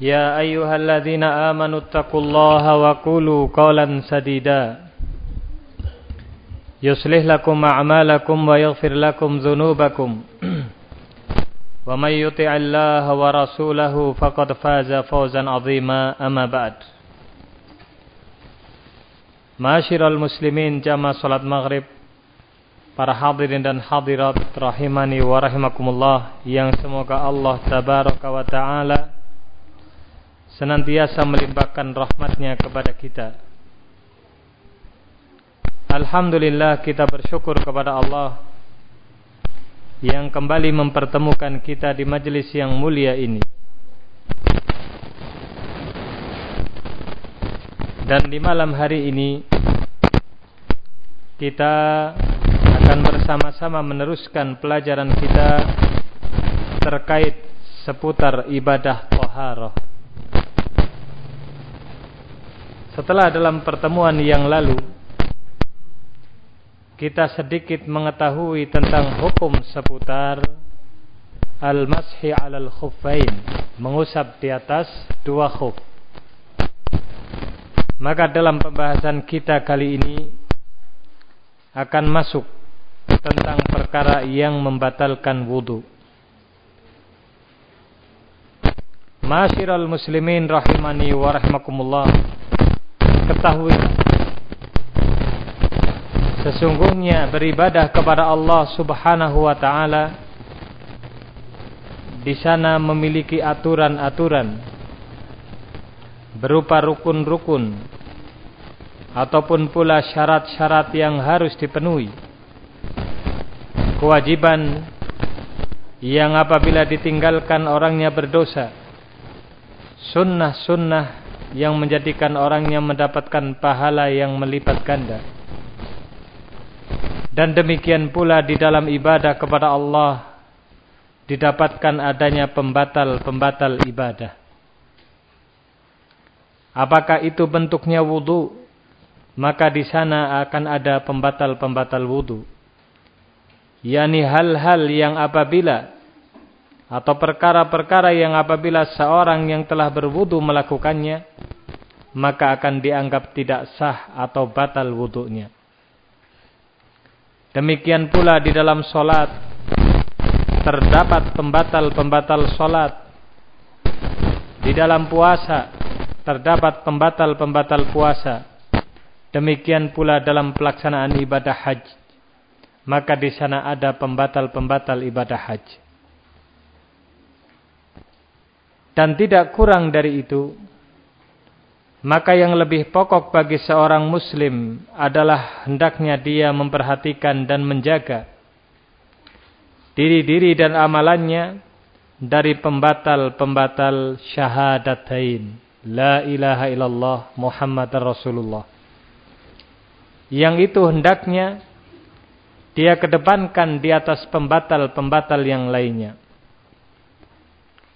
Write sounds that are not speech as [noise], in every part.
يا أيها الذين آمنوا اتقوا الله وقولوا قولا سديدا يصلح لكم أعمالكم ويغفر لكم ذنوبكم ومن يطع الله ورسوله فقد فاز فوزا عظيما أما بعد Masyiral muslimin jamaah salat maghrib Para hadirin dan hadirat Rahimani wa rahimakumullah Yang semoga Allah Tabaraka wa ta'ala senantiasa melimpahkan rahmatnya kepada kita. Alhamdulillah kita bersyukur kepada Allah yang kembali mempertemukan kita di majelis yang mulia ini. Dan di malam hari ini kita akan bersama-sama meneruskan pelajaran kita terkait seputar ibadah taharah. Setelah dalam pertemuan yang lalu kita sedikit mengetahui tentang hukum seputar al-mashi 'alal khuffain, mengusap di atas dua khuf. Maka dalam pembahasan kita kali ini akan masuk tentang perkara yang membatalkan wudu. Masyiral muslimin rahimani wa rahimakumullah ketahui. Sesungguhnya beribadah kepada Allah Subhanahu wa taala di sana memiliki aturan-aturan berupa rukun-rukun ataupun pula syarat-syarat yang harus dipenuhi. Kewajiban yang apabila ditinggalkan orangnya berdosa sunnah-sunnah yang menjadikan orangnya mendapatkan pahala yang melipat ganda. Dan demikian pula di dalam ibadah kepada Allah didapatkan adanya pembatal-pembatal ibadah. Apakah itu bentuknya wudu? Maka di sana akan ada pembatal-pembatal wudu. Yani hal-hal yang apabila atau perkara-perkara yang apabila seorang yang telah berwudu melakukannya maka akan dianggap tidak sah atau batal wudunya. Demikian pula di dalam solat terdapat pembatal-pembatal solat. Di dalam puasa terdapat pembatal-pembatal puasa. Demikian pula dalam pelaksanaan ibadah haji. Maka di sana ada pembatal-pembatal ibadah haji. Dan tidak kurang dari itu, maka yang lebih pokok bagi seorang muslim adalah hendaknya dia memperhatikan dan menjaga diri-diri dan amalannya dari pembatal-pembatal syahadatain. La ilaha illallah Muhammad Rasulullah. Yang itu hendaknya dia kedepankan di atas pembatal-pembatal yang lainnya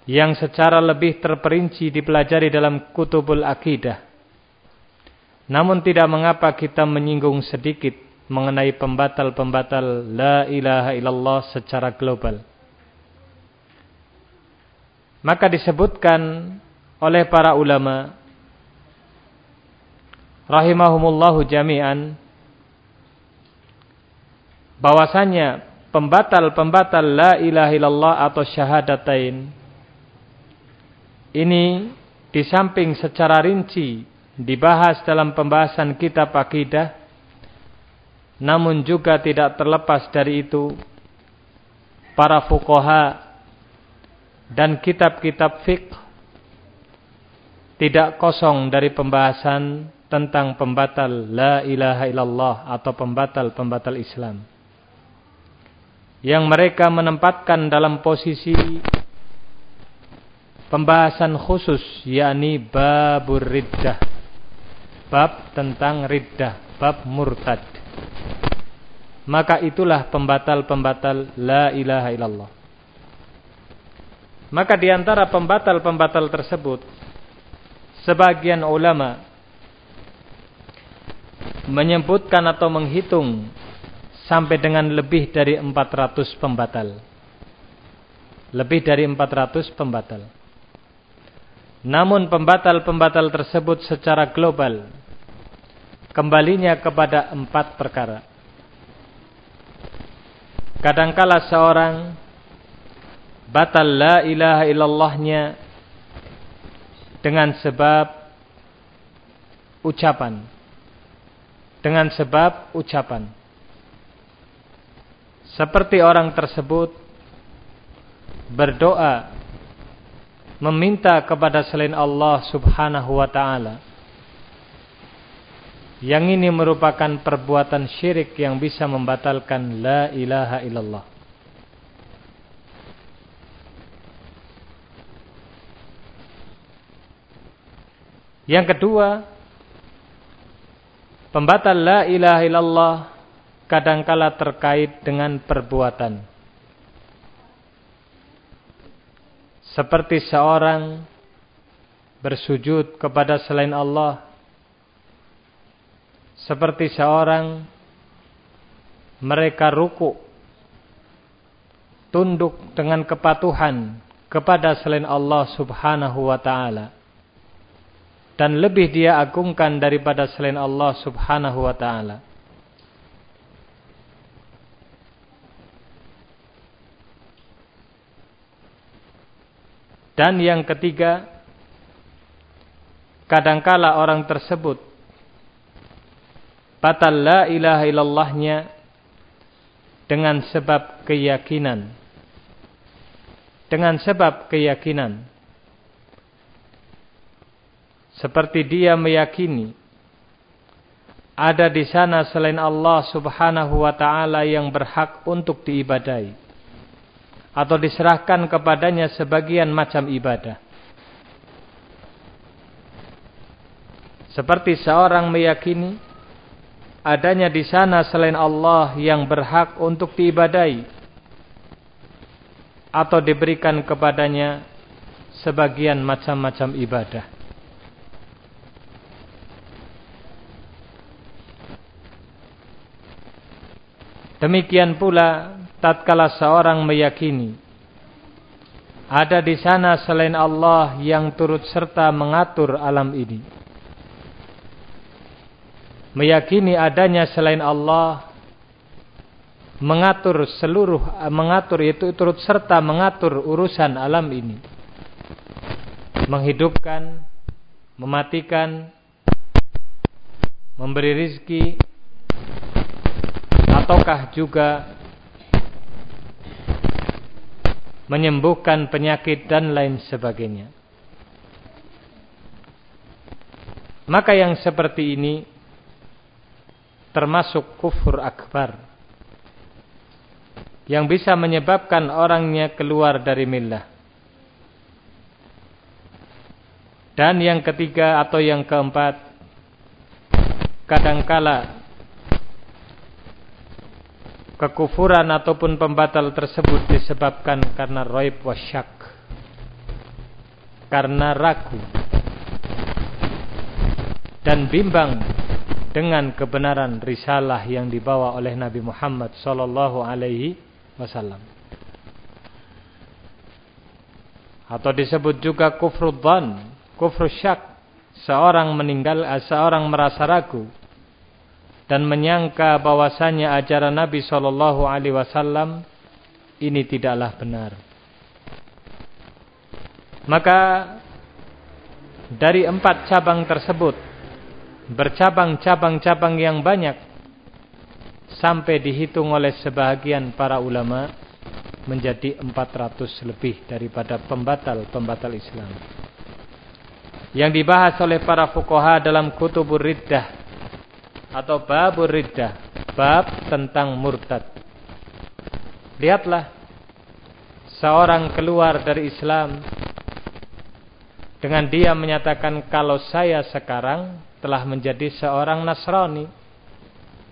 yang secara lebih terperinci dipelajari dalam kutubul akidah. Namun tidak mengapa kita menyinggung sedikit mengenai pembatal-pembatal la ilaha illallah secara global. Maka disebutkan oleh para ulama rahimahumullahu jami'an bahwasanya pembatal-pembatal la ilaha illallah atau syahadatain ini di samping secara rinci dibahas dalam pembahasan kitab akidah, namun juga tidak terlepas dari itu para fukoha dan kitab-kitab fiqh tidak kosong dari pembahasan tentang pembatal la ilaha illallah atau pembatal-pembatal Islam. Yang mereka menempatkan dalam posisi pembahasan khusus yakni babur riddah. Bab tentang riddah bab murtad. Maka itulah pembatal-pembatal la ilaha illallah. Maka di antara pembatal-pembatal tersebut sebagian ulama menyebutkan atau menghitung sampai dengan lebih dari 400 pembatal. Lebih dari 400 pembatal Namun pembatal-pembatal tersebut secara global kembalinya kepada empat perkara. Kadangkala seorang batal la ilaha illallahnya dengan sebab ucapan. Dengan sebab ucapan. Seperti orang tersebut berdoa meminta kepada selain Allah Subhanahu wa taala. Yang ini merupakan perbuatan syirik yang bisa membatalkan la ilaha illallah. Yang kedua, pembatal la ilaha illallah kadangkala terkait dengan perbuatan. Seperti seorang bersujud kepada selain Allah. Seperti seorang mereka ruku. Tunduk dengan kepatuhan kepada selain Allah subhanahu wa ta'ala. Dan lebih dia agungkan daripada selain Allah subhanahu wa ta'ala. Dan yang ketiga, kadangkala orang tersebut batal la ilaha illallahnya dengan sebab keyakinan. Dengan sebab keyakinan. Seperti dia meyakini ada di sana selain Allah Subhanahu wa taala yang berhak untuk diibadai atau diserahkan kepadanya sebagian macam ibadah. Seperti seorang meyakini adanya di sana selain Allah yang berhak untuk diibadai atau diberikan kepadanya sebagian macam-macam ibadah. Demikian pula tatkala seorang meyakini ada di sana selain Allah yang turut serta mengatur alam ini. Meyakini adanya selain Allah mengatur seluruh mengatur itu turut serta mengatur urusan alam ini. Menghidupkan, mematikan, memberi rizki, ataukah juga menyembuhkan penyakit dan lain sebagainya. Maka yang seperti ini termasuk kufur akbar yang bisa menyebabkan orangnya keluar dari millah. Dan yang ketiga atau yang keempat kadangkala kekufuran ataupun pembatal tersebut disebabkan karena roib wasyak karena ragu dan bimbang dengan kebenaran risalah yang dibawa oleh Nabi Muhammad sallallahu alaihi wasallam. Atau disebut juga kufru dhan kufru syak seorang meninggal seorang merasa ragu dan menyangka bahwasanya ajaran Nabi Shallallahu Alaihi Wasallam ini tidaklah benar. Maka dari empat cabang tersebut bercabang-cabang-cabang yang banyak sampai dihitung oleh sebahagian para ulama menjadi 400 lebih daripada pembatal-pembatal Islam. Yang dibahas oleh para fuqaha dalam kutubur riddah atau babur riddah, bab tentang murtad. Lihatlah. Seorang keluar dari Islam. Dengan dia menyatakan kalau saya sekarang telah menjadi seorang Nasrani.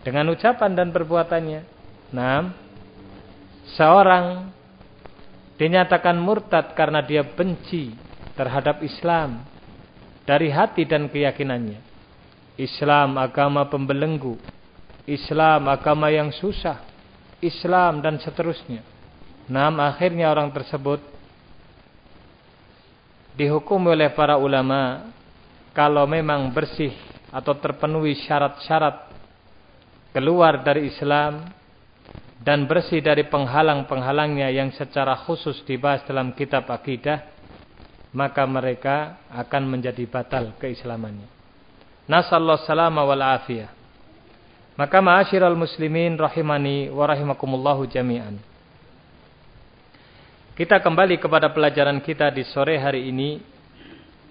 Dengan ucapan dan perbuatannya. Nah, seorang. Dinyatakan murtad karena dia benci terhadap Islam. Dari hati dan keyakinannya. Islam agama pembelenggu, Islam agama yang susah, Islam dan seterusnya. Nam akhirnya orang tersebut dihukumi oleh para ulama kalau memang bersih atau terpenuhi syarat-syarat keluar dari Islam dan bersih dari penghalang-penghalangnya yang secara khusus dibahas dalam kitab akidah maka mereka akan menjadi batal keislamannya. Nasallahu salama wal afiyah. Maka ma'asyiral muslimin rahimani wa rahimakumullahu jami'an. Kita kembali kepada pelajaran kita di sore hari ini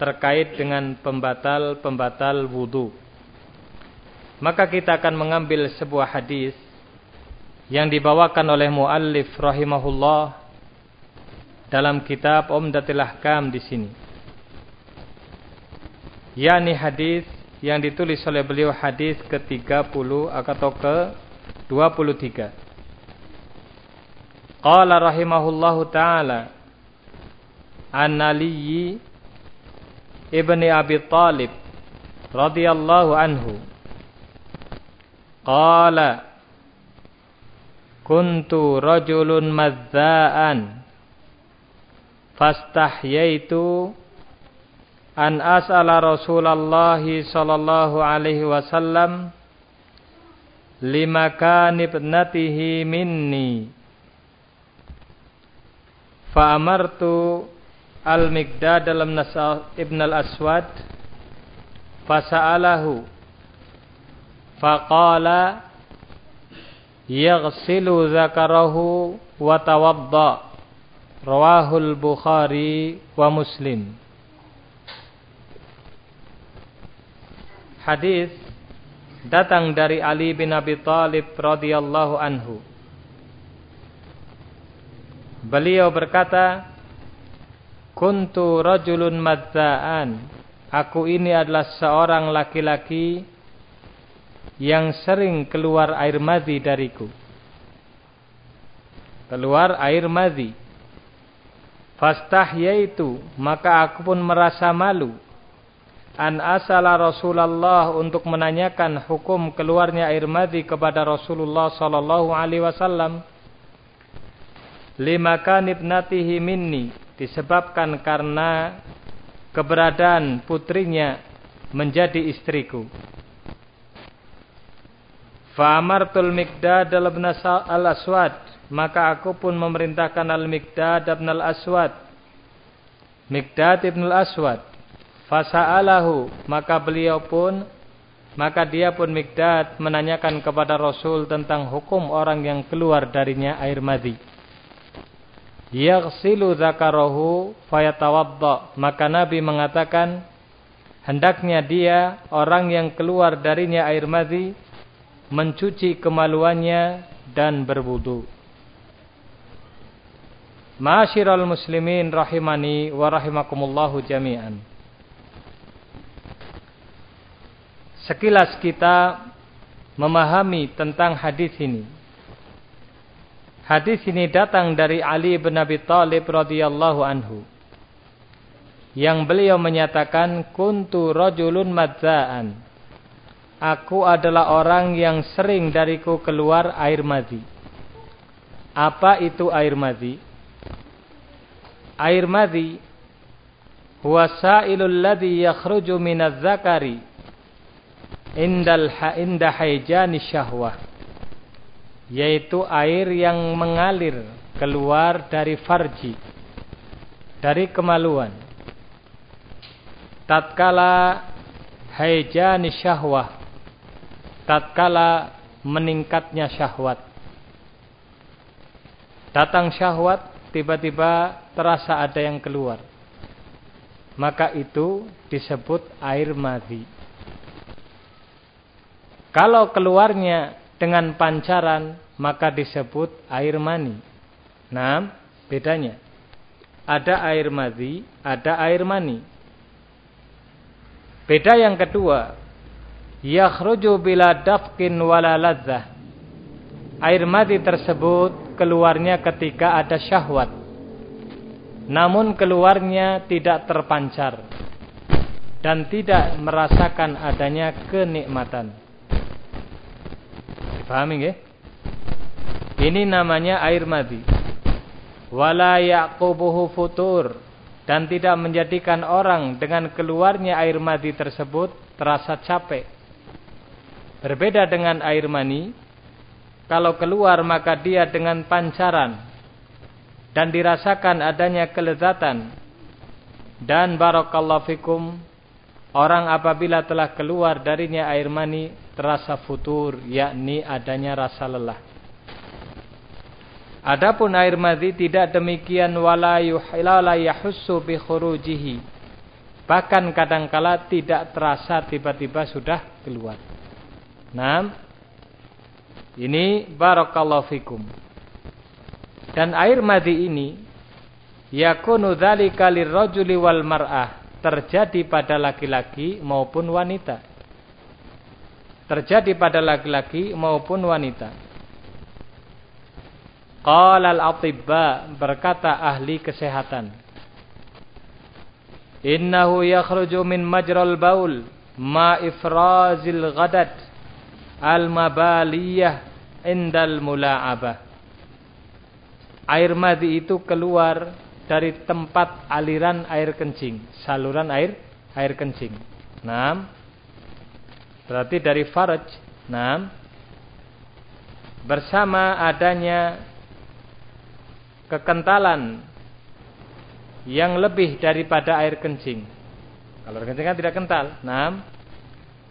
terkait dengan pembatal-pembatal wudu. Maka kita akan mengambil sebuah hadis yang dibawakan oleh muallif rahimahullah dalam kitab Umdatul Ahkam di sini. Yani hadis yang ditulis oleh beliau hadis ke-30 atau ke-23. Qala rahimahullahu taala an Ali ibni Abi Talib radhiyallahu anhu qala kuntu rajulun mazza'an fastahyaitu an as'ala Rasulullah sallallahu alaihi wasallam limakan ibnatihi minni? Fa amartu Al-Miqdad dalam Ibn Al-Aswad fasa'alahu faqala yaghsilu zakarahu wa tawadda. Rawahul Bukhari wa Muslim Hadis datang dari Ali bin Abi Thalib radhiyallahu anhu Beliau berkata Kuntu rajulun madza'an. Aku ini adalah seorang laki-laki yang sering keluar air madhi dariku. Keluar air madhi. Fastahyaitu, maka aku pun merasa malu. An asala Rasulullah untuk menanyakan hukum keluarnya air madhi kepada Rasulullah sallallahu alaihi wasallam. Lima kanib natihi minni disebabkan karena keberadaan putrinya menjadi istriku. Fa'amartul Miqdad al-Aswad, maka aku pun memerintahkan al-Miqdad bin al-Aswad. Miqdad bin al-Aswad. Fasa'alahu, maka beliau pun maka dia pun Miqdad menanyakan kepada Rasul tentang hukum orang yang keluar darinya air madi. Yaghsilu dzakarahu fayatawadda maka Nabi mengatakan hendaknya dia orang yang keluar darinya air madhi mencuci kemaluannya dan berwudu. Ma'asyiral muslimin rahimani wa rahimakumullahu jami'an Sekilas kita memahami tentang hadis ini Hadis ini datang dari Ali bin Abi Thalib radhiyallahu anhu. Yang beliau menyatakan kuntu rajulun madzaan. Aku adalah orang yang sering dariku keluar air madhi. Apa itu air madhi? Air madhi huwa sa'ilul ladzi yakhruju minadz zakari indal inda haijani syahwah yaitu air yang mengalir keluar dari farji dari kemaluan. Tatkala haijani syahwah tatkala meningkatnya syahwat. Datang syahwat tiba-tiba terasa ada yang keluar. Maka itu disebut air madhi kalau keluarnya dengan pancaran maka disebut air mani. Nah, bedanya. Ada air madhi, ada air mani. Beda yang kedua, yakhruju bila dafkin wala ladzah. Air madi tersebut keluarnya ketika ada syahwat. Namun keluarnya tidak terpancar dan tidak merasakan adanya kenikmatan. Pahami nggih? Ini namanya air madi. Wala yaqubuhu futur dan tidak menjadikan orang dengan keluarnya air madi tersebut terasa capek. Berbeda dengan air mani, kalau keluar maka dia dengan pancaran dan dirasakan adanya kelezatan. Dan barakallahu fikum, orang apabila telah keluar darinya air mani terasa futur, yakni adanya rasa lelah. Adapun air madi tidak demikian wala yuhilala yahussu bi khurujihi. Bahkan kadangkala tidak terasa tiba-tiba sudah keluar. Nah, ini barakallahu fikum. Dan air madi ini yakunu dzalika lirrajuli wal mar'ah, terjadi pada laki-laki maupun wanita. Terjadi pada laki-laki maupun wanita. Qala al-atibba berkata ahli kesehatan. Innahu yakhruju min majral baul ma ifrazil ghadat al-mabaliyah indal mula'abah. Air madi itu keluar dari tempat aliran air kencing, saluran air air kencing. Naam. Berarti dari faraj. Naam. Bersama adanya kekentalan yang lebih daripada air kencing. Kalau air kencing kan tidak kental. Nah,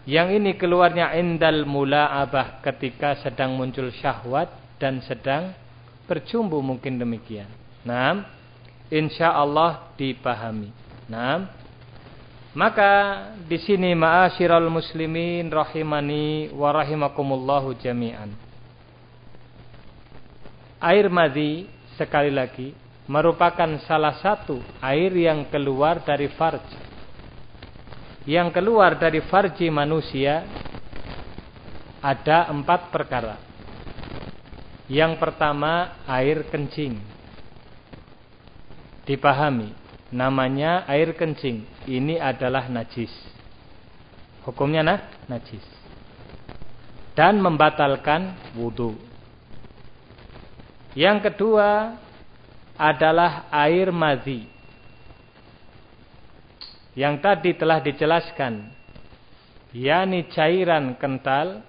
yang ini keluarnya indal mula'abah ketika sedang muncul syahwat dan sedang bercumbu mungkin demikian. Nah, insya Allah dipahami. Nah, maka di sini ma'asyiral muslimin rahimani wa rahimakumullahu jami'an. Air madhi sekali lagi merupakan salah satu air yang keluar dari farj. Yang keluar dari farji manusia ada empat perkara. Yang pertama air kencing. Dipahami, namanya air kencing. Ini adalah najis. Hukumnya nah, najis. Dan membatalkan wudhu. Yang kedua adalah air mazi. Yang tadi telah dijelaskan. yakni cairan kental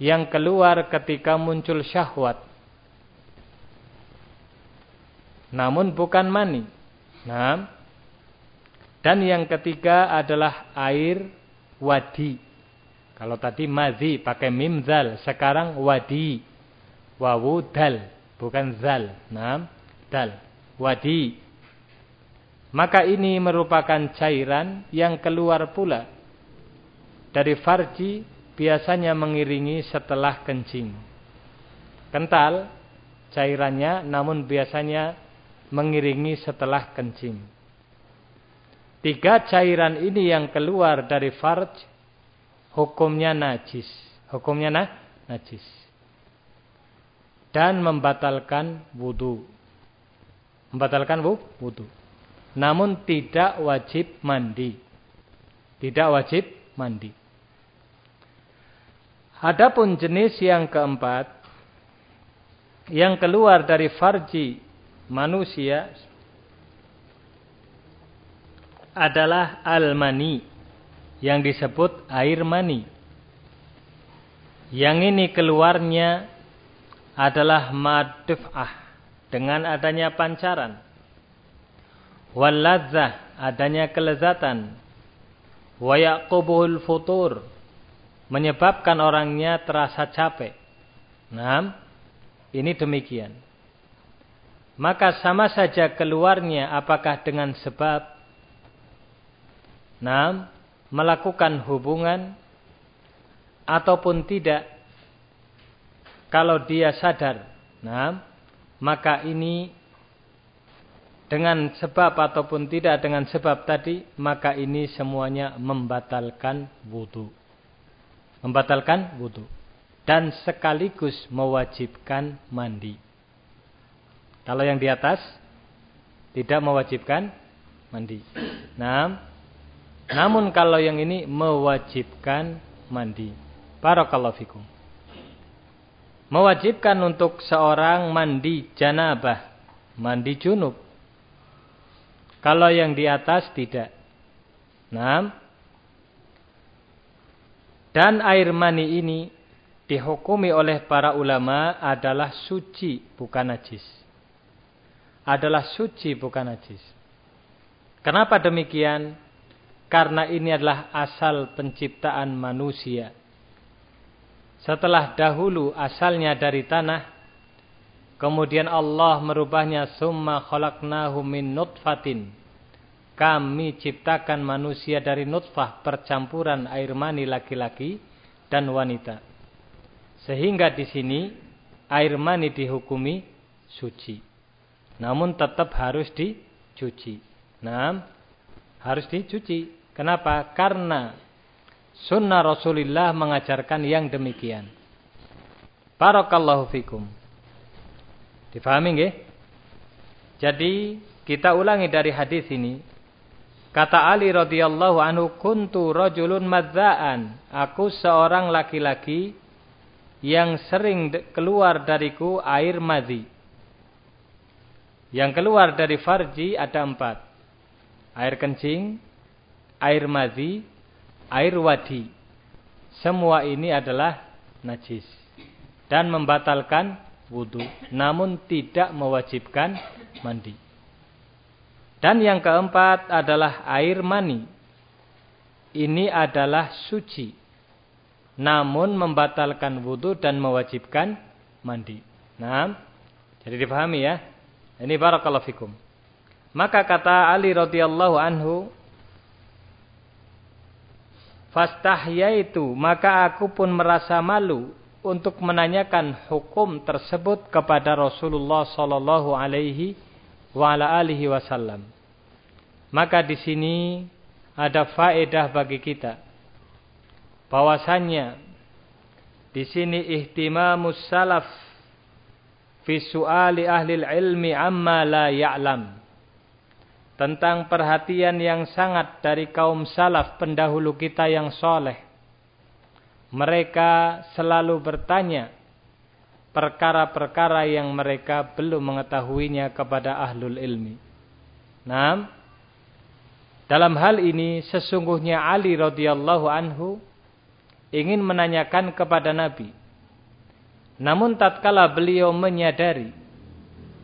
yang keluar ketika muncul syahwat. Namun bukan mani. Nah, dan yang ketiga adalah air wadi. Kalau tadi mazi pakai mimzal, sekarang wadi. Wawu dal bukan zal. Nam dal. Wadi. Maka ini merupakan cairan yang keluar pula. Dari farji biasanya mengiringi setelah kencing. Kental cairannya namun biasanya mengiringi setelah kencing tiga cairan ini yang keluar dari farj hukumnya najis hukumnya nah, najis dan membatalkan wudhu. Membatalkan wudhu. Namun tidak wajib mandi. Tidak wajib mandi. Adapun jenis yang keempat yang keluar dari farji manusia adalah al-mani yang disebut air mani. Yang ini keluarnya adalah maduf'ah dengan adanya pancaran. Walladzah adanya kelezatan. Wa yaqubuhul futur menyebabkan orangnya terasa capek. Nah, ini demikian. Maka sama saja keluarnya apakah dengan sebab nah, melakukan hubungan ataupun tidak kalau dia sadar, nah, maka ini dengan sebab ataupun tidak dengan sebab tadi, maka ini semuanya membatalkan wudhu. Membatalkan wudhu. Dan sekaligus mewajibkan mandi. Kalau yang di atas, tidak mewajibkan mandi. Nah, namun kalau yang ini mewajibkan mandi. Barakallahu fikum mewajibkan untuk seorang mandi janabah, mandi junub. Kalau yang di atas tidak. Nah, dan air mani ini dihukumi oleh para ulama adalah suci bukan najis. Adalah suci bukan najis. Kenapa demikian? Karena ini adalah asal penciptaan manusia. Setelah dahulu asalnya dari tanah, kemudian Allah merubahnya summa khalaqnahu min nutfatin. Kami ciptakan manusia dari nutfah percampuran air mani laki-laki dan wanita. Sehingga di sini air mani dihukumi suci. Namun tetap harus dicuci. Nah, harus dicuci. Kenapa? Karena sunnah Rasulullah mengajarkan yang demikian. Barakallahu fikum. Difahami nggih? Jadi kita ulangi dari hadis ini. Kata Ali radhiyallahu anhu, "Kuntu rajulun madzaan." Aku seorang laki-laki yang sering keluar dariku air madhi. Yang keluar dari farji ada empat. Air kencing, air madhi, air wadi. Semua ini adalah najis. Dan membatalkan wudhu. Namun tidak mewajibkan mandi. Dan yang keempat adalah air mani. Ini adalah suci. Namun membatalkan wudhu dan mewajibkan mandi. Nah, jadi dipahami ya. Ini barakallahu fikum. Maka kata Ali radhiyallahu anhu, Fastahyaitu, maka aku pun merasa malu untuk menanyakan hukum tersebut kepada Rasulullah sallallahu alaihi wa ala alihi wasallam. Maka di sini ada faedah bagi kita. Bahwasannya di sini ihtimamus salaf fi su'ali ahli ilmi amma la ya'lam tentang perhatian yang sangat dari kaum salaf pendahulu kita yang soleh. Mereka selalu bertanya perkara-perkara yang mereka belum mengetahuinya kepada ahlul ilmi. Nah, dalam hal ini sesungguhnya Ali radhiyallahu anhu ingin menanyakan kepada Nabi. Namun tatkala beliau menyadari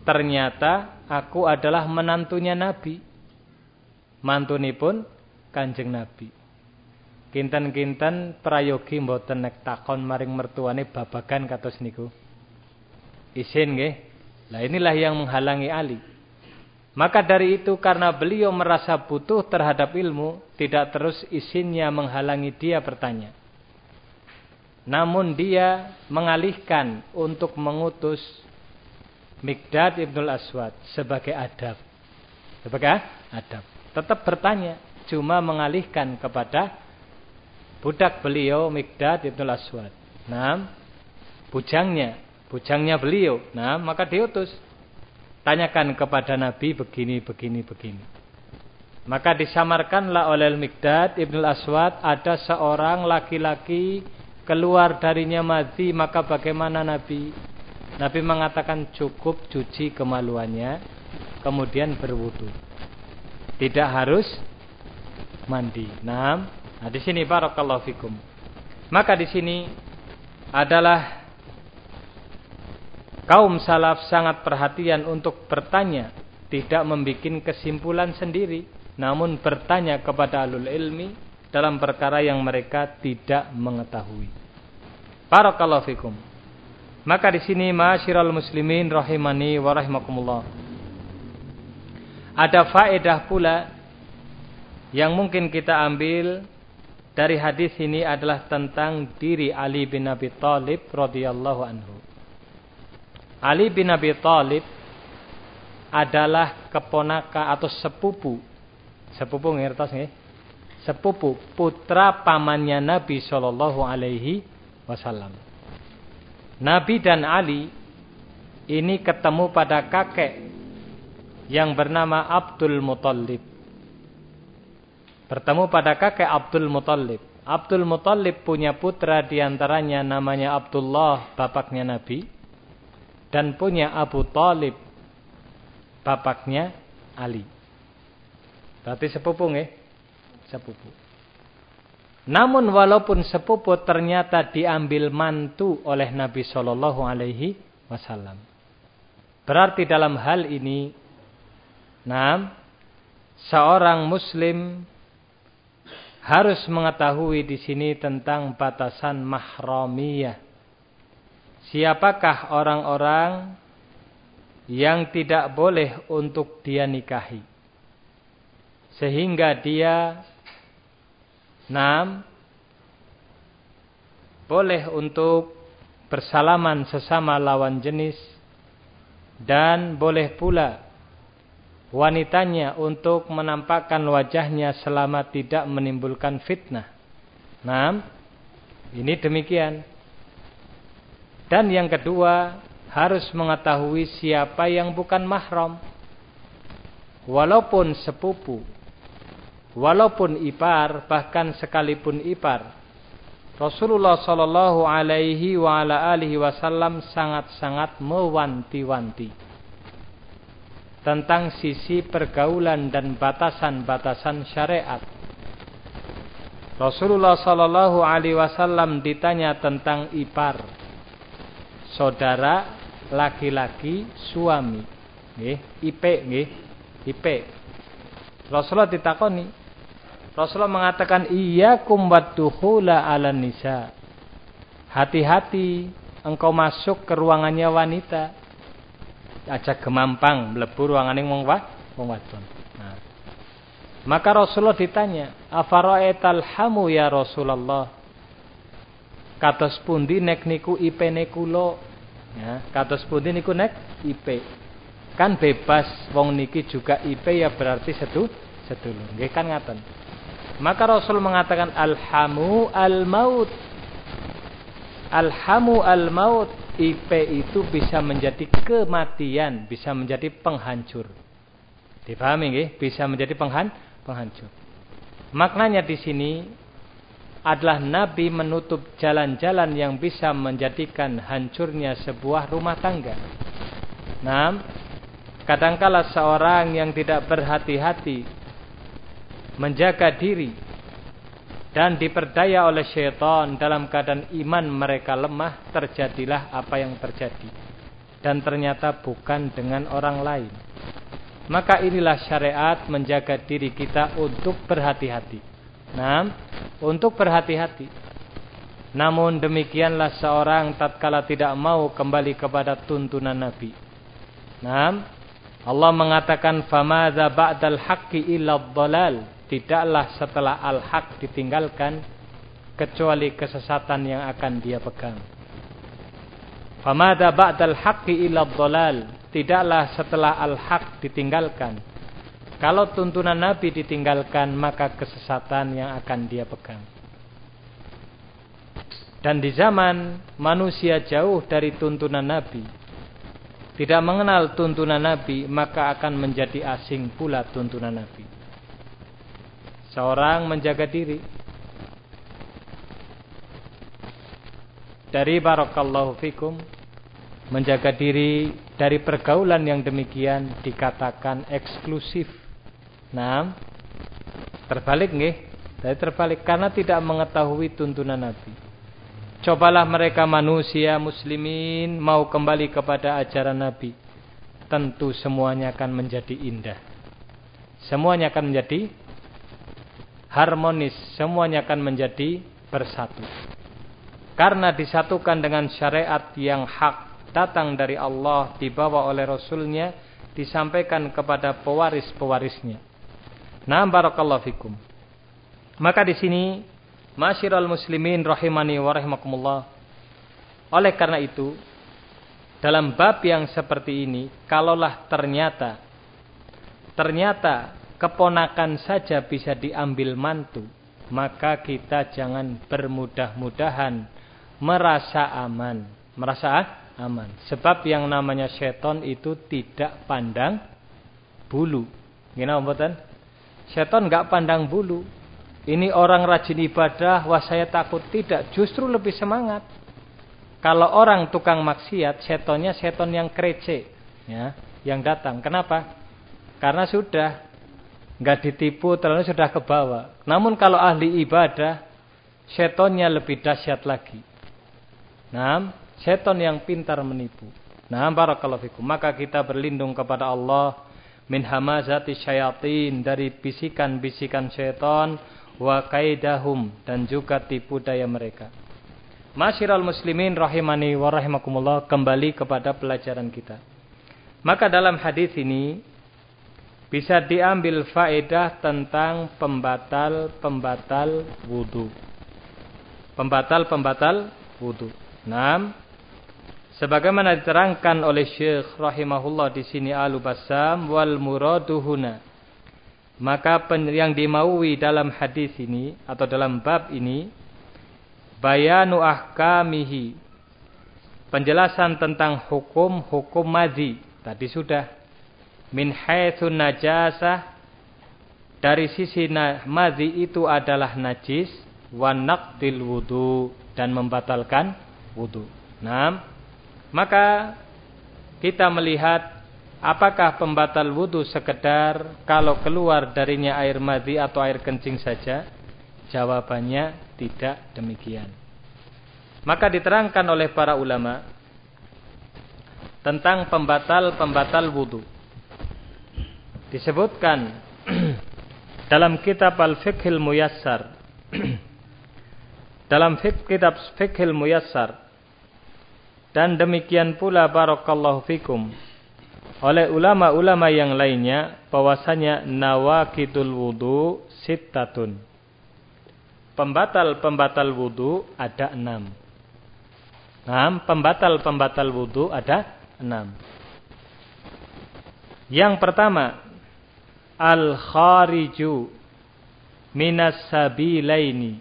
ternyata aku adalah menantunya Nabi. Mantuni pun kanjeng Nabi. Kinten-kinten prayogi mboten nek takon maring mertuane babagan kados niku. Isin nggih. Lah inilah yang menghalangi Ali. Maka dari itu karena beliau merasa butuh terhadap ilmu, tidak terus isinnya menghalangi dia bertanya. Namun dia mengalihkan untuk mengutus Mikdad Ibnul Aswad sebagai adab. Sebagai adab. Tetap bertanya, cuma mengalihkan kepada budak beliau Mikdad Ibnul Aswad. Nah, bujangnya, bujangnya beliau. Nah, maka diutus. Tanyakan kepada Nabi begini, begini, begini. Maka disamarkanlah oleh Mikdad Ibnul Aswad ada seorang laki-laki keluar darinya madhi maka bagaimana Nabi Nabi mengatakan cukup cuci kemaluannya, kemudian berwudu. Tidak harus mandi. Nah, nah di sini barakallahu fikum. Maka di sini adalah kaum salaf sangat perhatian untuk bertanya, tidak membuat kesimpulan sendiri, namun bertanya kepada alul ilmi dalam perkara yang mereka tidak mengetahui. Barakallahu fikum. Maka di sini masyiral muslimin rahimani wa rahimakumullah. Ada faedah pula yang mungkin kita ambil dari hadis ini adalah tentang diri Ali bin Abi Thalib radhiyallahu anhu. Ali bin Abi Thalib adalah keponakan atau sepupu. Sepupu ngertos nggih? Sepupu putra pamannya Nabi sallallahu alaihi wasallam. Nabi dan Ali ini ketemu pada kakek yang bernama Abdul Muttalib. Bertemu pada kakek Abdul Muttalib. Abdul Muttalib punya putra di antaranya namanya Abdullah, bapaknya Nabi. Dan punya Abu Talib, bapaknya Ali. Berarti sepupu nggih? Sepupu. Namun walaupun sepupu ternyata diambil mantu oleh Nabi Shallallahu alaihi wasallam. Berarti dalam hal ini nah, seorang muslim harus mengetahui di sini tentang batasan mahramiyah. Siapakah orang-orang yang tidak boleh untuk dia nikahi? Sehingga dia enam boleh untuk bersalaman sesama lawan jenis dan boleh pula wanitanya untuk menampakkan wajahnya selama tidak menimbulkan fitnah. Nah, ini demikian. Dan yang kedua, harus mengetahui siapa yang bukan mahram. Walaupun sepupu, walaupun ipar, bahkan sekalipun ipar. Rasulullah Shallallahu Alaihi Wasallam sangat-sangat mewanti-wanti tentang sisi pergaulan dan batasan-batasan syariat. Rasulullah Sallallahu Alaihi Wasallam ditanya tentang ipar, saudara laki-laki suami, nggih, ipe, nggih, ipe. Rasulullah ditakoni, Rasulullah mengatakan iya kumbatduhula ala nisa. Hati-hati engkau masuk ke ruangannya wanita aja gemampang mlebu ruangane wong wong wadon. Nah. Maka Rasulullah ditanya, "Afara'aital hamu ya Rasulullah?" Kados pundi nek niku ipene kula? Ya, kados pundi niku nek IP. Kan bebas wong niki juga IP ya berarti sedu sedulur. Nggih kan ngaten. Maka Rasul mengatakan alhamu al-maut. Alhamu al-maut IP itu bisa menjadi kematian, bisa menjadi penghancur. Dipahami nggih? Bisa menjadi penghan penghancur. Maknanya di sini adalah Nabi menutup jalan-jalan yang bisa menjadikan hancurnya sebuah rumah tangga. Nah, kadangkala seorang yang tidak berhati-hati menjaga diri dan diperdaya oleh syaitan dalam keadaan iman mereka lemah terjadilah apa yang terjadi. Dan ternyata bukan dengan orang lain. Maka inilah syariat menjaga diri kita untuk berhati-hati. Nah untuk berhati-hati. Namun demikianlah seorang tatkala tidak mau kembali kepada tuntunan Nabi. Nah Allah mengatakan famadza ba'dal haqqi illa dhalal tidaklah setelah al-haq ditinggalkan kecuali kesesatan yang akan dia pegang. Famada ba'dal haqqi illa dhalal. Tidaklah setelah al-haq ditinggalkan. Kalau tuntunan Nabi ditinggalkan, maka kesesatan yang akan dia pegang. Dan di zaman manusia jauh dari tuntunan Nabi, tidak mengenal tuntunan Nabi, maka akan menjadi asing pula tuntunan Nabi. Seorang menjaga diri dari barakallahu fikum menjaga diri dari pergaulan yang demikian dikatakan eksklusif. Nah, terbalik nggih? Dari terbalik karena tidak mengetahui tuntunan Nabi. Cobalah mereka manusia muslimin mau kembali kepada ajaran Nabi. Tentu semuanya akan menjadi indah. Semuanya akan menjadi harmonis, semuanya akan menjadi bersatu. Karena disatukan dengan syariat yang hak datang dari Allah, dibawa oleh Rasulnya, disampaikan kepada pewaris-pewarisnya. Nah, barakallahu fikum. Maka di sini, masyiral muslimin rahimani wa rahimakumullah. Oleh karena itu, dalam bab yang seperti ini, kalaulah ternyata ternyata keponakan saja bisa diambil mantu, maka kita jangan bermudah-mudahan merasa aman. Merasa aman. Sebab yang namanya seton itu tidak pandang bulu. Gimana mboten? Seton enggak pandang bulu. Ini orang rajin ibadah, wah saya takut tidak, justru lebih semangat. Kalau orang tukang maksiat, setonnya seton yang krece, ya, yang datang. Kenapa? Karena sudah nggak ditipu terlalu sudah ke bawah. Namun kalau ahli ibadah, setonnya lebih dahsyat lagi. Nah, seton yang pintar menipu. Nah, barakallahu fikum. Maka kita berlindung kepada Allah min hamazati syayatin dari bisikan-bisikan seton wa kaidahum dan juga tipu daya mereka. Masyiral muslimin rahimani wa rahimakumullah kembali kepada pelajaran kita. Maka dalam hadis ini bisa diambil faedah tentang pembatal-pembatal wudhu. Pembatal-pembatal wudhu. Nah, sebagaimana diterangkan oleh Syekh rahimahullah di sini al-basam wal muraduhuna. Maka yang dimaui dalam hadis ini atau dalam bab ini bayanu ahkamihi. Penjelasan tentang hukum-hukum madhi. Tadi sudah min haitsun najasah dari sisi madhi itu adalah najis wa naqdil wudu dan membatalkan wudu. Nah, maka kita melihat apakah pembatal wudu sekedar kalau keluar darinya air madhi atau air kencing saja? Jawabannya tidak demikian. Maka diterangkan oleh para ulama tentang pembatal-pembatal wudu disebutkan [clears throat] dalam kitab Al-Fiqhil Muyassar. [clears throat] Dalam kitab Fiqhil Muyassar. Dan demikian pula barakallahu fikum. Oleh ulama-ulama yang lainnya bahwasanya nawakidul wudu sittatun. Pembatal-pembatal wudu ada enam. Enam pembatal-pembatal wudu ada enam. Yang pertama al-khariju minas sabilaini.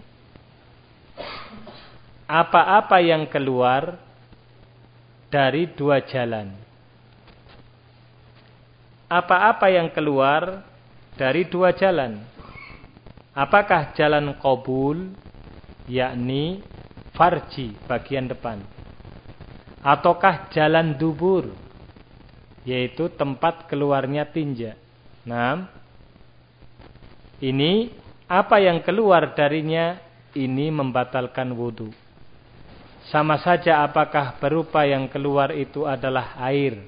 Apa-apa yang keluar dari dua jalan. Apa-apa yang keluar dari dua jalan. Apakah jalan qabul yakni farji bagian depan ataukah jalan dubur yaitu tempat keluarnya tinja Nah, ini apa yang keluar darinya ini membatalkan wudhu. Sama saja apakah berupa yang keluar itu adalah air.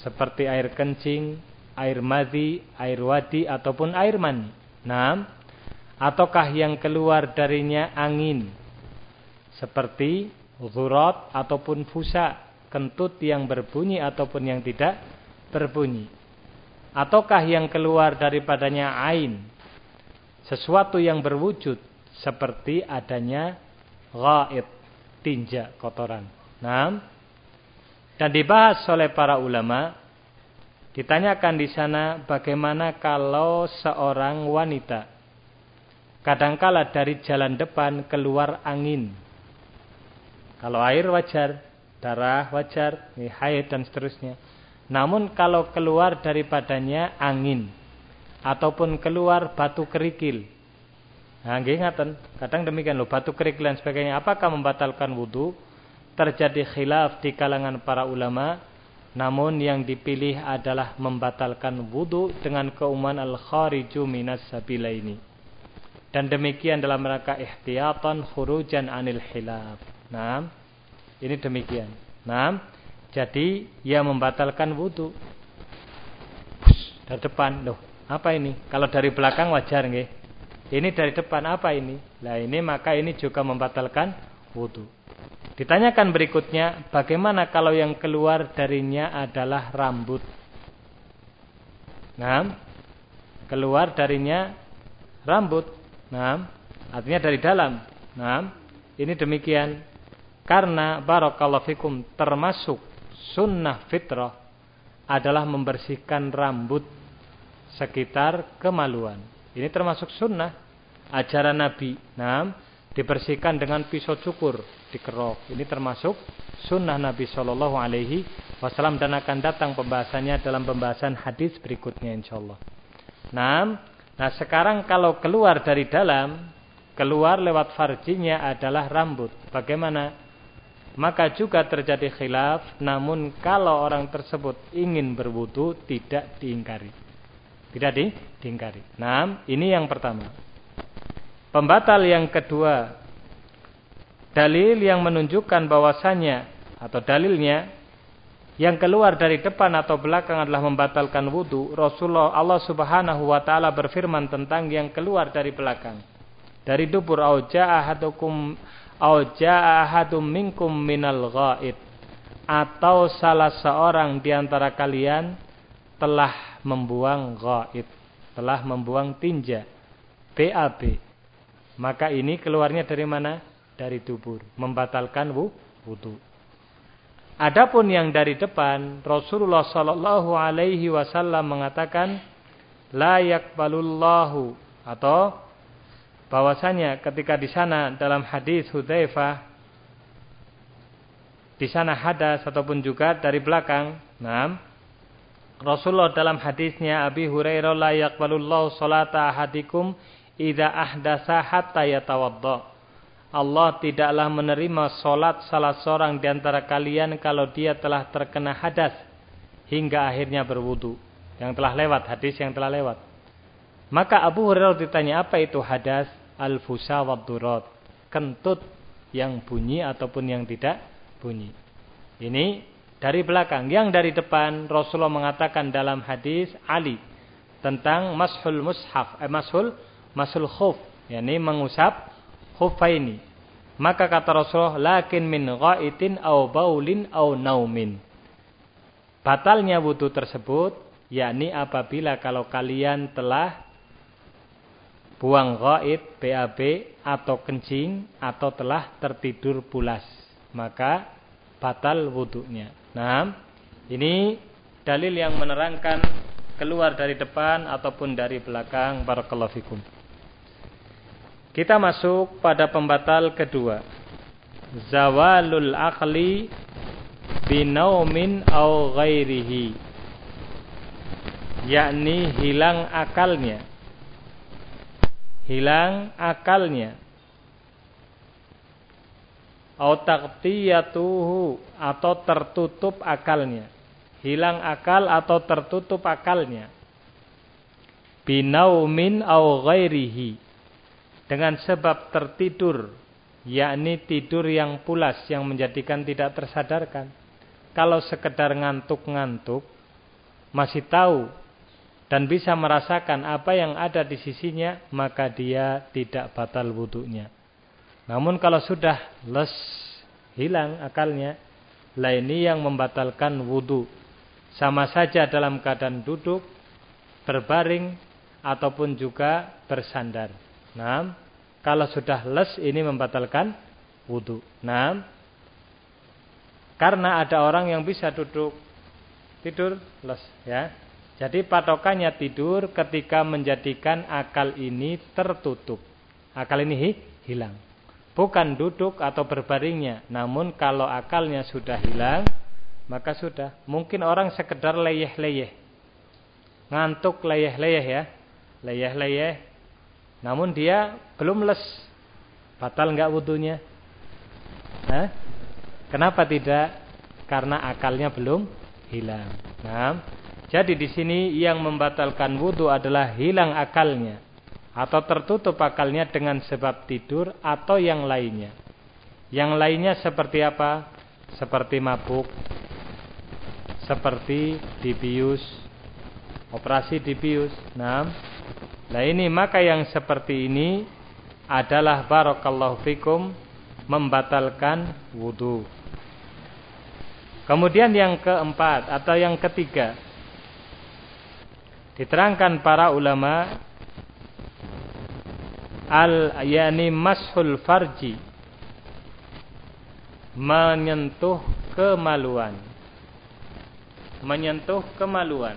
Seperti air kencing, air madhi, air wadi, ataupun air mani. Nah, ataukah yang keluar darinya angin. Seperti zurat ataupun fusa, kentut yang berbunyi ataupun yang tidak berbunyi ataukah yang keluar daripadanya ain? Sesuatu yang berwujud seperti adanya ghaid tinja kotoran. Nah dan dibahas oleh para ulama ditanyakan di sana bagaimana kalau seorang wanita kadangkala dari jalan depan keluar angin. Kalau air wajar darah wajar haid dan seterusnya namun kalau keluar daripadanya angin ataupun keluar batu kerikil. Nah, ingatan, kadang demikian loh, batu kerikil dan sebagainya. Apakah membatalkan wudhu? Terjadi khilaf di kalangan para ulama. Namun yang dipilih adalah membatalkan wudhu dengan keumuman al-khariju minas sabila ini. Dan demikian dalam rangka ihtiyatan khurujan anil khilaf. Nah, ini demikian. Nah, jadi ia membatalkan wudhu. Dari depan, loh, apa ini? Kalau dari belakang wajar nggih. Ini dari depan apa ini? Nah ini maka ini juga membatalkan wudhu. Ditanyakan berikutnya, bagaimana kalau yang keluar darinya adalah rambut? Nah, keluar darinya rambut. Nah, artinya dari dalam. Nah, ini demikian. Karena barakallahu fikum termasuk sunnah fitrah adalah membersihkan rambut sekitar kemaluan. Ini termasuk sunnah ajaran Nabi. Nah, dibersihkan dengan pisau cukur dikerok. Ini termasuk sunnah Nabi Shallallahu Alaihi Wasallam dan akan datang pembahasannya dalam pembahasan hadis berikutnya insyaallah. Nah, nah sekarang kalau keluar dari dalam, keluar lewat farjinya adalah rambut. Bagaimana? Maka juga terjadi khilaf namun kalau orang tersebut ingin berwudu tidak diingkari Tidak di, diingkari. Nah, ini yang pertama. Pembatal yang kedua, dalil yang menunjukkan bahwasannya atau dalilnya yang keluar dari depan atau belakang adalah membatalkan wudhu. Rasulullah Allah Subhanahu wa taala berfirman tentang yang keluar dari belakang. Dari dubur au jaa ahadukum au jaa ahadum minkum minal ghaid atau salah seorang di antara kalian telah membuang ghaid, telah membuang tinja. BAB maka ini keluarnya dari mana? Dari dubur. Membatalkan wudhu. Adapun yang dari depan, Rasulullah Sallallahu Alaihi Wasallam mengatakan, la yakbalullahu atau bahwasanya ketika di sana dalam hadis Hudzaifah di sana hadas ataupun juga dari belakang, nah Rasulullah dalam hadisnya Abi Hurairah la yakbalullahu salata ahadikum Ida ahdasa hatta yatawadda. Allah tidaklah menerima solat salah seorang di antara kalian kalau dia telah terkena hadas hingga akhirnya berwudu. Yang telah lewat, hadis yang telah lewat. Maka Abu Hurairah ditanya apa itu hadas? Al-fusa wa Kentut yang bunyi ataupun yang tidak bunyi. Ini dari belakang. Yang dari depan Rasulullah mengatakan dalam hadis Ali tentang mashul mushaf, eh, mashul masul khuf, yakni mengusap khufaini. Maka kata Rasulullah, lakin min ghaitin au baulin au naumin. Batalnya wudhu tersebut, yakni apabila kalau kalian telah buang ghaid, BAB, atau kencing, atau telah tertidur pulas. Maka batal wudhunya. Nah, ini dalil yang menerangkan keluar dari depan ataupun dari belakang. Barakallahu fikum. Kita masuk pada pembatal kedua. Zawalul akli binaumin au ghairihi. Yakni hilang akalnya. Hilang akalnya. Au taqtiyatuhu atau tertutup akalnya. Hilang akal atau tertutup akalnya. Binaumin au ghairihi dengan sebab tertidur, yakni tidur yang pulas yang menjadikan tidak tersadarkan. Kalau sekedar ngantuk-ngantuk, masih tahu dan bisa merasakan apa yang ada di sisinya, maka dia tidak batal wudhunya. Namun kalau sudah les, hilang akalnya, lah ini yang membatalkan wudhu. Sama saja dalam keadaan duduk, berbaring, ataupun juga bersandar. Nah, kalau sudah les ini membatalkan wudhu. Nah, karena ada orang yang bisa duduk tidur les, ya. Jadi patokannya tidur ketika menjadikan akal ini tertutup. Akal ini hilang. Bukan duduk atau berbaringnya. Namun kalau akalnya sudah hilang, maka sudah. Mungkin orang sekedar leyeh-leyeh. Ngantuk leyeh-leyeh ya. Leyeh-leyeh namun dia belum les. Batal enggak wudhunya? Hah? Kenapa tidak? Karena akalnya belum hilang. Nah, jadi di sini yang membatalkan wudhu adalah hilang akalnya atau tertutup akalnya dengan sebab tidur atau yang lainnya. Yang lainnya seperti apa? Seperti mabuk, seperti dibius, operasi dibius. Nah, Nah ini maka yang seperti ini adalah barakallahu fikum membatalkan wudhu. Kemudian yang keempat atau yang ketiga diterangkan para ulama al yani mashul farji menyentuh kemaluan menyentuh kemaluan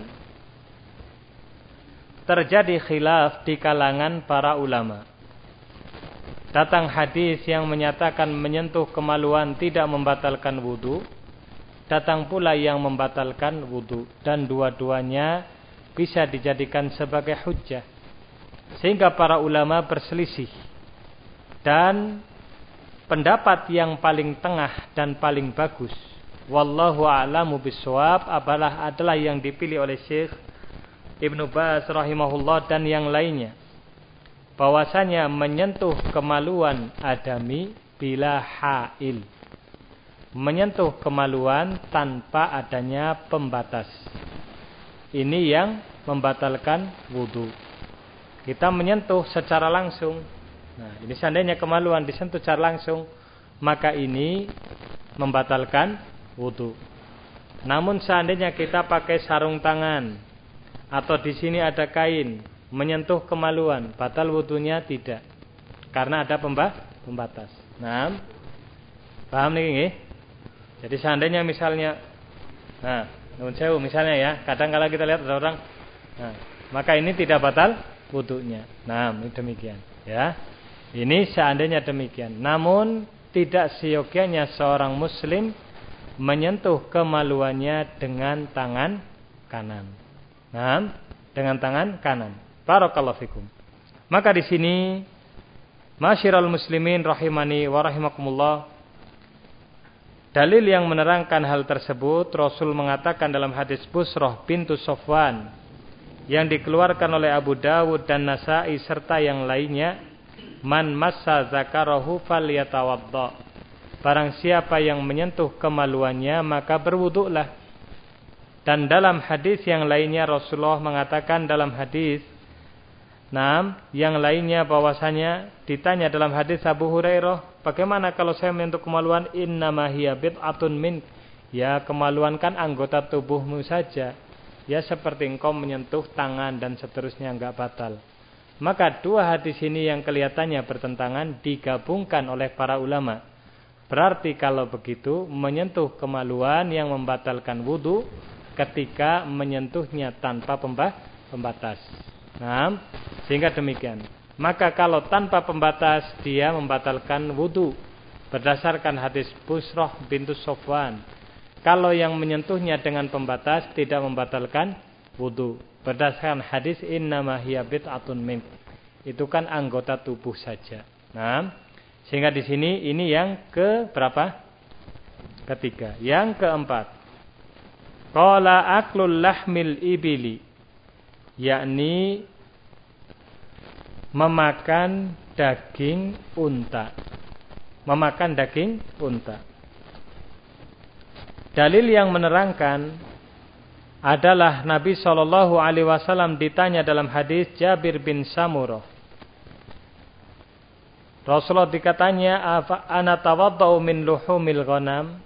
terjadi khilaf di kalangan para ulama. Datang hadis yang menyatakan menyentuh kemaluan tidak membatalkan wudhu. Datang pula yang membatalkan wudhu. Dan dua-duanya bisa dijadikan sebagai hujjah. Sehingga para ulama berselisih. Dan pendapat yang paling tengah dan paling bagus. Wallahu a'lamu biswab adalah adalah yang dipilih oleh Syekh Ibnu Baz rahimahullah dan yang lainnya bahwasanya menyentuh kemaluan adami bila hail menyentuh kemaluan tanpa adanya pembatas ini yang membatalkan wudhu kita menyentuh secara langsung nah ini seandainya kemaluan disentuh secara langsung maka ini membatalkan wudhu namun seandainya kita pakai sarung tangan atau di sini ada kain menyentuh kemaluan, batal wudhunya tidak. Karena ada pembatas. Nah, paham nih nggih? Jadi seandainya misalnya nah, nun sewu misalnya ya, kadang kala kita lihat ada orang nah, maka ini tidak batal wudhunya. Nah, demikian ya. Ini seandainya demikian. Namun tidak seyogianya seorang muslim menyentuh kemaluannya dengan tangan kanan. Nah, dengan tangan kanan. Barakallahu fikum. Maka di sini Masyiral muslimin rahimani wa rahimakumullah Dalil yang menerangkan hal tersebut Rasul mengatakan dalam hadis Busroh bintu Sofwan yang dikeluarkan oleh Abu Dawud dan Nasai serta yang lainnya man massa zakarahu falyatawadda barang siapa yang menyentuh kemaluannya maka berwuduklah dan dalam hadis yang lainnya Rasulullah mengatakan dalam hadis Nah, yang lainnya bahwasanya ditanya dalam hadis Abu Hurairah, bagaimana kalau saya menyentuh kemaluan innama hiya bid'atun min? Ya, kemaluan kan anggota tubuhmu saja. Ya seperti engkau menyentuh tangan dan seterusnya enggak batal. Maka dua hadis ini yang kelihatannya bertentangan digabungkan oleh para ulama. Berarti kalau begitu menyentuh kemaluan yang membatalkan wudhu ketika menyentuhnya tanpa pembatas. Nah, sehingga demikian. Maka kalau tanpa pembatas dia membatalkan wudhu berdasarkan hadis Busroh bintu Sofwan. Kalau yang menyentuhnya dengan pembatas tidak membatalkan wudhu berdasarkan hadis innama hiya bid'atun min. Itu kan anggota tubuh saja. Nah, sehingga di sini ini yang ke berapa? Ketiga. Yang keempat. Qala aklul lahmil ibili yakni memakan daging unta. Memakan daging unta. Dalil yang menerangkan adalah Nabi Shallallahu Alaihi Wasallam ditanya dalam hadis Jabir bin Samurah. Rasulullah dikatanya, "Ana tawaddau min luhumil ghanam?"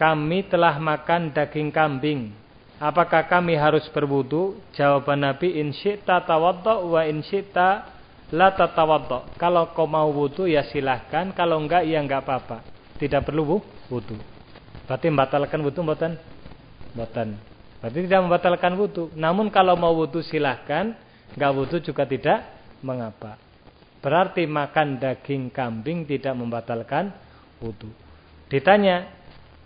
kami telah makan daging kambing. Apakah kami harus berwudu? Jawaban Nabi, in syi'ta wa in syi'ta la tatawadda. Kalau kau mau wudu ya silahkan, kalau enggak ya enggak apa-apa. Tidak perlu wudu. Berarti membatalkan wudu mboten? Mboten. Berarti tidak membatalkan wudu. Namun kalau mau wudu silahkan, enggak wudu juga tidak mengapa. Berarti makan daging kambing tidak membatalkan wudu. Ditanya,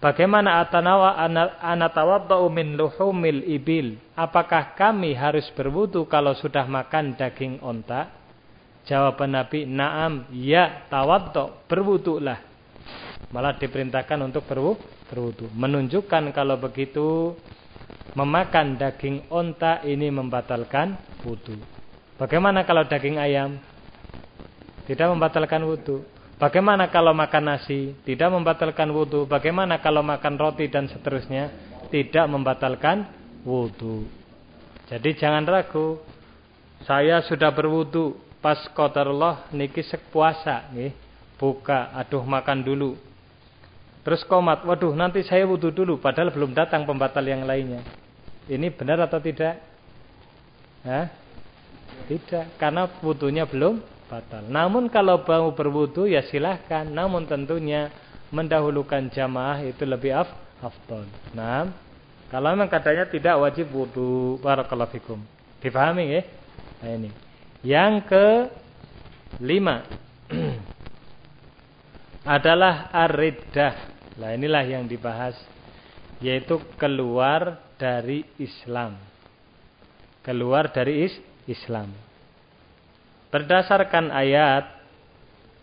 Bagaimana atanawa anatawaddau min luhumil ibil? Apakah kami harus berwudu kalau sudah makan daging onta? Jawaban Nabi, "Na'am, ya tawaddu, berwudulah." Malah diperintahkan untuk berwudu. Menunjukkan kalau begitu memakan daging onta ini membatalkan wudu. Bagaimana kalau daging ayam? Tidak membatalkan wudu. Bagaimana kalau makan nasi? Tidak membatalkan wudhu. Bagaimana kalau makan roti dan seterusnya? Tidak membatalkan wudhu. Jadi jangan ragu. Saya sudah berwudhu. Pas qadarullah niki sek puasa. Nih. Buka. Aduh makan dulu. Terus komat. Waduh nanti saya wudhu dulu. Padahal belum datang pembatal yang lainnya. Ini benar atau tidak? Hah? Tidak. Karena wudhunya belum batal. Namun kalau mau berwudu ya silahkan. Namun tentunya mendahulukan jamaah itu lebih af afdol. Nah, kalau memang katanya tidak wajib wudu, barakallahu fikum. Difahami ya? Nah ini. Yang ke lima [clears throat] adalah ar-riddah. Nah inilah yang dibahas yaitu keluar dari Islam. Keluar dari is Islam. Berdasarkan ayat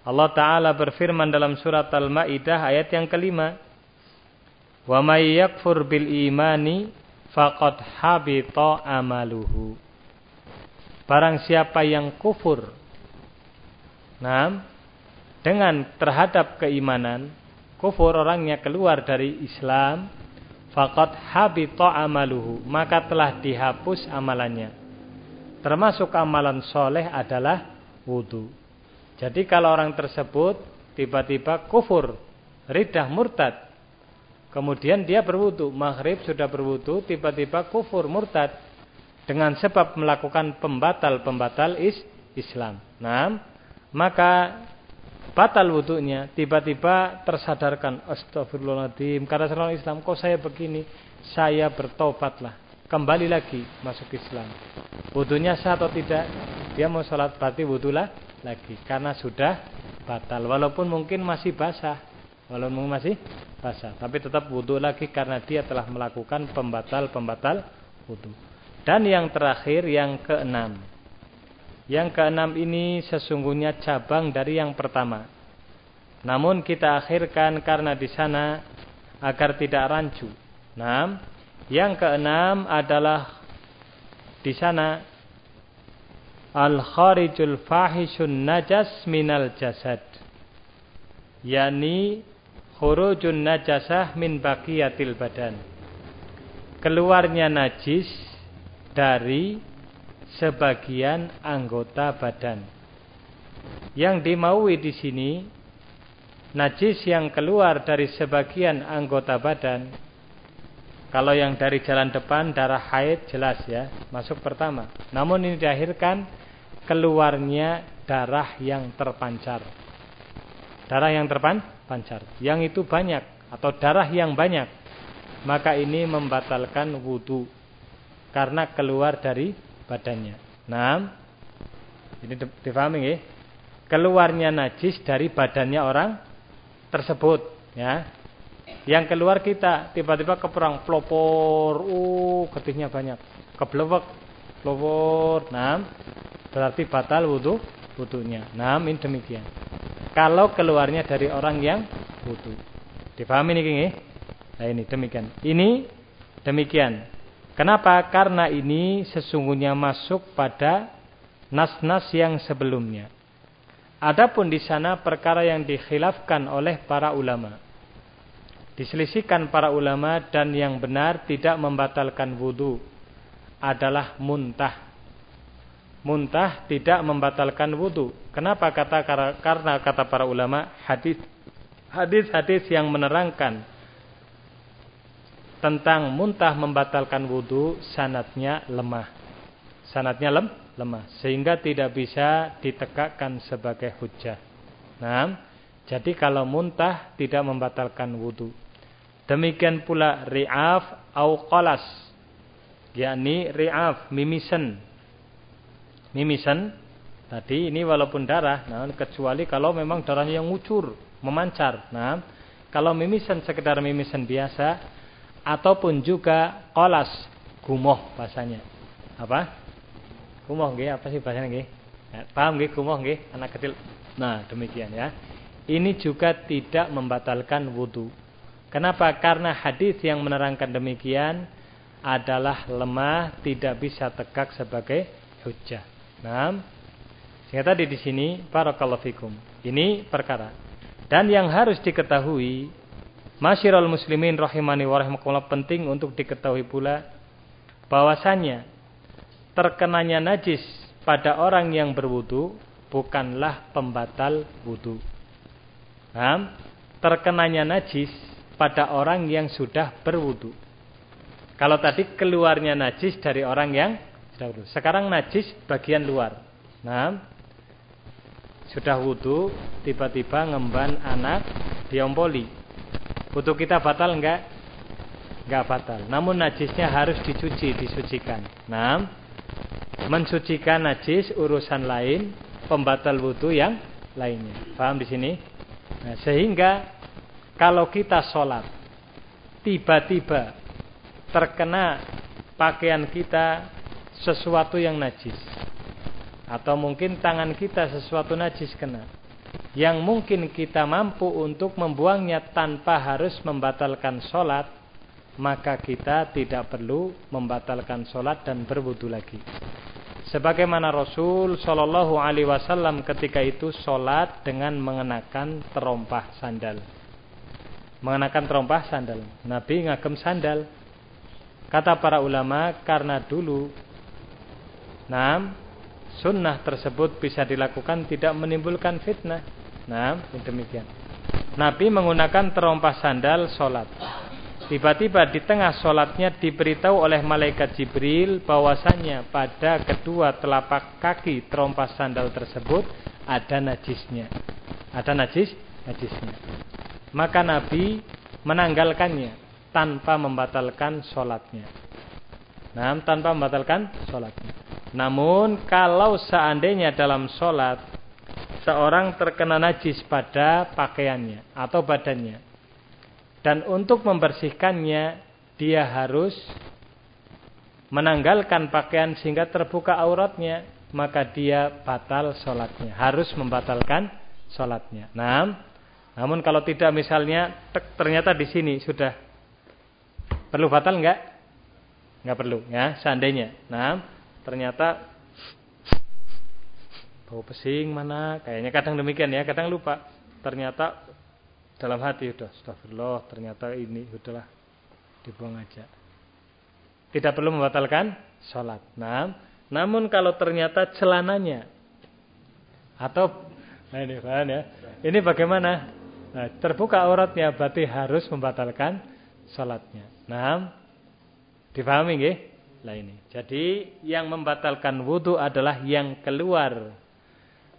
Allah Ta'ala berfirman dalam surat Al-Ma'idah ayat yang kelima. Wa may yakfur bil imani faqad habita amaluhu. Barang siapa yang kufur nah, dengan terhadap keimanan, kufur orangnya keluar dari Islam, faqad habita amaluhu, maka telah dihapus amalannya. Termasuk amalan soleh adalah wudhu. Jadi kalau orang tersebut tiba-tiba kufur, ridah murtad, kemudian dia berwudhu, maghrib sudah berwudhu, tiba-tiba kufur murtad dengan sebab melakukan pembatal-pembatal is Islam. Nah, maka batal wudhunya, tiba-tiba tersadarkan, astagfirullahaladzim, karena seorang Islam, kok saya begini, saya bertobatlah, kembali lagi masuk Islam. Wudhunya sah atau tidak, dia mau sholat berarti wudhulah lagi, karena sudah batal, walaupun mungkin masih basah, walaupun masih basah, tapi tetap wudhu lagi karena dia telah melakukan pembatal-pembatal wudhu. Dan yang terakhir, yang keenam, yang keenam ini sesungguhnya cabang dari yang pertama. Namun kita akhirkan karena di sana agar tidak rancu. Nah, yang keenam adalah di sana al-kharijul fahishun najas minal jasad. Yani khurujun najasah min baqiyatil badan. Keluarnya najis dari sebagian anggota badan. Yang dimaui di sini najis yang keluar dari sebagian anggota badan. Kalau yang dari jalan depan darah haid jelas ya, masuk pertama. Namun ini diakhirkan keluarnya darah yang terpancar. Darah yang terpancar, yang itu banyak atau darah yang banyak, maka ini membatalkan wudhu karena keluar dari badannya. Nah, ini difahami ya. Keluarnya najis dari badannya orang tersebut, ya. Yang keluar kita tiba-tiba keperang pelopor, uh, getihnya banyak. Keblewek, pelopor. Nah, berarti batal wudhu wudhunya. Nah, ini demikian. Kalau keluarnya dari orang yang wudhu. Difahami ya? Nah, ini demikian. Ini demikian. Kenapa? Karena ini sesungguhnya masuk pada nas-nas yang sebelumnya. Adapun di sana perkara yang dikhilafkan oleh para ulama. Diselisihkan para ulama dan yang benar tidak membatalkan wudhu adalah muntah. Muntah tidak membatalkan wudhu. Kenapa kata karena kata para ulama hadis hadis-hadis yang menerangkan tentang muntah membatalkan wudhu sanatnya lemah. Sanatnya lem, lemah. Sehingga tidak bisa ditegakkan sebagai hujah. Nah, jadi kalau muntah tidak membatalkan wudhu. Demikian pula ri'af au qalas. Yakni ri'af, mimisen. Mimisen. Tadi ini walaupun darah. Nah, kecuali kalau memang darahnya yang ngucur, memancar. Nah, kalau mimisen sekedar mimisen biasa ataupun juga kolas. Gumoh bahasanya. Apa? Gumoh nggih apa sih bahasanya nggih? Ya, paham nggih gumoh nggih anak kecil. Nah demikian ya. Ini juga tidak membatalkan wudhu kenapa? Karena hadis yang menerangkan demikian adalah lemah tidak bisa tegak sebagai hujah nah sehingga tadi di sini barakallahu fikum. Ini perkara. Dan yang harus diketahui Masyiral muslimin rahimani wa rahimakumullah penting untuk diketahui pula bahwasanya terkenanya najis pada orang yang berwudu bukanlah pembatal wudu. Nah, terkenanya najis pada orang yang sudah berwudu. Kalau tadi keluarnya najis dari orang yang sudah wudu. Sekarang najis bagian luar. Nah, sudah wudu tiba-tiba ngemban anak diompoli Wudhu kita batal enggak? Enggak batal. Namun najisnya harus dicuci, disucikan. Nah, mensucikan najis urusan lain, pembatal wudhu yang lainnya. Paham di sini? Nah, sehingga kalau kita sholat, tiba-tiba terkena pakaian kita sesuatu yang najis. Atau mungkin tangan kita sesuatu najis kena yang mungkin kita mampu untuk membuangnya tanpa harus membatalkan sholat, maka kita tidak perlu membatalkan sholat dan berwudu lagi. Sebagaimana Rasul Shallallahu Alaihi Wasallam ketika itu sholat dengan mengenakan terompah sandal. Mengenakan terompah sandal. Nabi ngagem sandal. Kata para ulama karena dulu, nah, sunnah tersebut bisa dilakukan tidak menimbulkan fitnah. Nah, demikian. Nabi menggunakan terompah sandal sholat. Tiba-tiba di tengah sholatnya diberitahu oleh malaikat Jibril bahwasanya pada kedua telapak kaki terompas sandal tersebut ada najisnya. Ada najis, najisnya. Maka Nabi menanggalkannya tanpa membatalkan sholatnya. Nah, tanpa membatalkan sholatnya. Namun kalau seandainya dalam sholat seorang terkena najis pada pakaiannya atau badannya dan untuk membersihkannya dia harus menanggalkan pakaian sehingga terbuka auratnya, maka dia batal sholatnya. Harus membatalkan sholatnya. Nah, namun kalau tidak misalnya ternyata di sini sudah perlu batal enggak? Enggak perlu ya, seandainya. Nah, ternyata bau pesing mana? Kayaknya kadang demikian ya, kadang lupa. Ternyata dalam hati sudah astagfirullah ternyata ini udahlah dibuang aja. Tidak perlu membatalkan sholat. Nah, namun kalau ternyata celananya atau nah ini bahan ya, ini bagaimana? Nah, terbuka auratnya berarti harus membatalkan sholatnya. Nah, dipahami nggih? Lah ini. Jadi yang membatalkan wudhu adalah yang keluar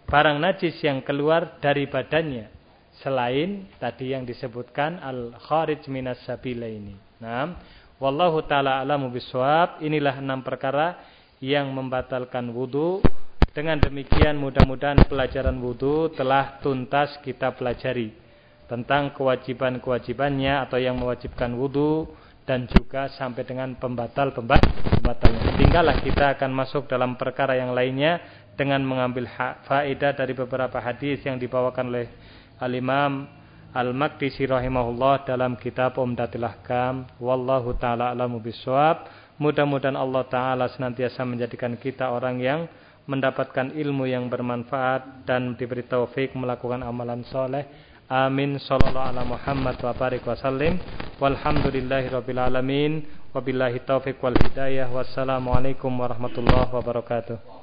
barang najis yang keluar dari badannya selain tadi yang disebutkan al kharij minas sabila ini. Nah, wallahu taala alamu biswab. Inilah enam perkara yang membatalkan wudu. Dengan demikian mudah-mudahan pelajaran wudu telah tuntas kita pelajari tentang kewajiban-kewajibannya atau yang mewajibkan wudu dan juga sampai dengan pembatal-pembatalnya. Tinggallah kita akan masuk dalam perkara yang lainnya dengan mengambil faedah dari beberapa hadis yang dibawakan oleh Al-Imam Al-Maqdisi rahimahullah dalam kitab Umdatul Ahkam. Wallahu taala alamu bisawab. Mudah-mudahan Allah taala senantiasa menjadikan kita orang yang mendapatkan ilmu yang bermanfaat dan diberi taufik melakukan amalan soleh. Amin. Sallallahu ala Muhammad wa barik wa sallim. Walhamdulillahi rabbil alamin. Wabillahi taufik wal hidayah. Wassalamualaikum warahmatullahi wabarakatuh.